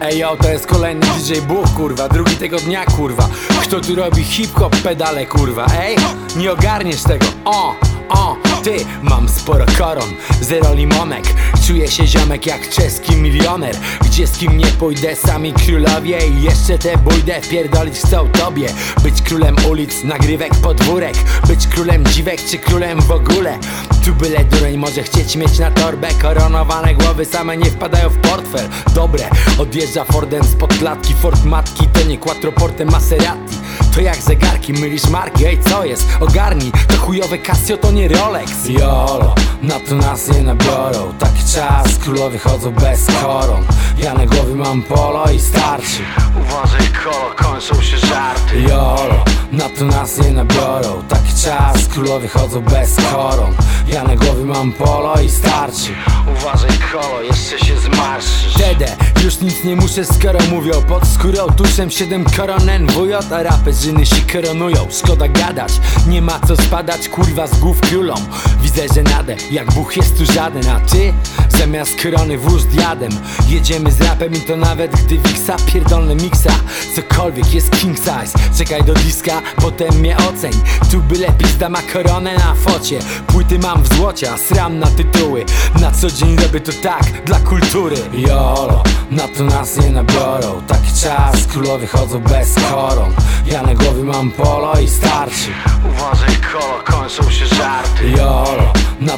Ej, yo, to jest kolejny DJ Buch, kurwa, drugi tego dnia, kurwa. Kto tu robi hip-hop, pedale, kurwa, ej? Nie ogarniesz tego, o, o, ty Mam sporo koron, zero limonek. Czuję się ziomek jak czeski milioner. Gdzie z kim nie pójdę, sami królowie. I jeszcze te bójdę, wpierdolić chcą tobie. Być królem ulic, nagrywek, podwórek. Być królem dziwek, czy królem w ogóle? Tu byle dureń może chcieć mieć na torbę. Koronowane głowy same nie wpadają w portfel. Dobre, odjeżdża Fordem spod klatki. Ford matki to nie quattroportem Maserati To jak zegarki, mylisz marki, ej co jest? Ogarnij, to chujowe Casio to nie Rolex Jolo, na to nas nie nabiorą Taki czas, królowie chodzą bez koron. Ja na głowie mam polo i starczy. Uważaj kolo, kończą się żarty. Jolo, na to nas nie nabiorą Taki czas, królowie chodzą bez koron. Ja na głowie mam polo i starczy. Uważaj kolo, jeszcze się zmarszysz Dede, już nic nie muszę skoro mówią Pod skórą tuszem 7 koronen wujo A raperzyny się koronują, szkoda gadać Nie ma co spadać, kurwa z głów królom. Widzę, że nadę, jak buch jest tu żaden. A ty, zamiast korony włóż diadem Jedziemy z rapem i to nawet gdy wiksa Pierdolny miksa, cokolwiek jest king size Czekaj do diska, potem mnie oceń. Tu byle pizda ma koronę na focie Płyty mam w złocie, a sram na tytuły. Na co dzień robię to tak, dla kultury. Jolo, na to nas nie nabiorą. Taki czas, królowie chodzą bez koron Ja na głowie mam polo i starczy. Uważaj kolo, kończą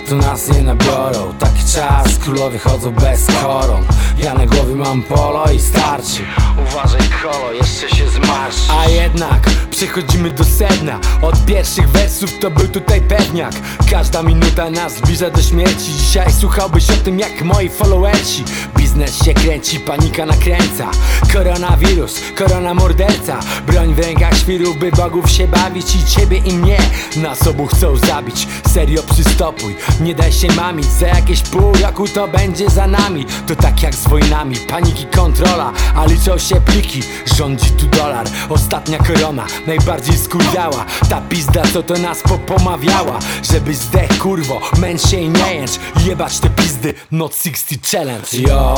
to nas nie nabiorą. Taki czas, królowie chodzą bez koron. Ja na głowie mam polo i starczy. Uważaj kolo, jeszcze się zmarszysz A jednak przechodzimy do sedna. Od pierwszych wersów to był tutaj pewniak. Każda minuta nas zbliża do śmierci. Dzisiaj słuchałbyś o tym jak moi followersi Biznes się kręci, panika nakręca. Koronawirus, korona morderca. Broń w rękach świrów, by bogów się bawić I ciebie i mnie. Nas obu chcą zabić Serio przystopuj, nie daj się mamić Za jakieś pół roku to będzie za nami. To tak jak z wojnami, paniki kontrola. A liczą się pliki, rządzi tu dolar. Ostatnia korona, najbardziej skurwiała Ta pizda co to nas popomawiała Żebyś zdech kurwo, męcz się i nie jęcz. Jebać te pizdy, not 60 challenge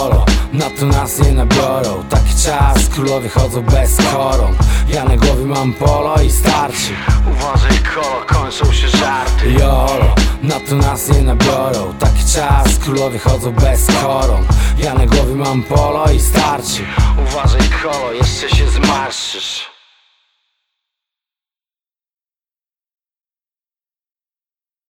Jolo, na to nas nie nabiorą. Taki czas, królowie chodzą bez koron Ja na głowie mam polo i starczy. Uważaj kolo, kończą się żarty. Jolo, na to nas nie nabiorą. Taki czas, królowie chodzą bez koron Ja na głowie mam polo i starczy. Uważaj kolo, jeszcze się zmarszysz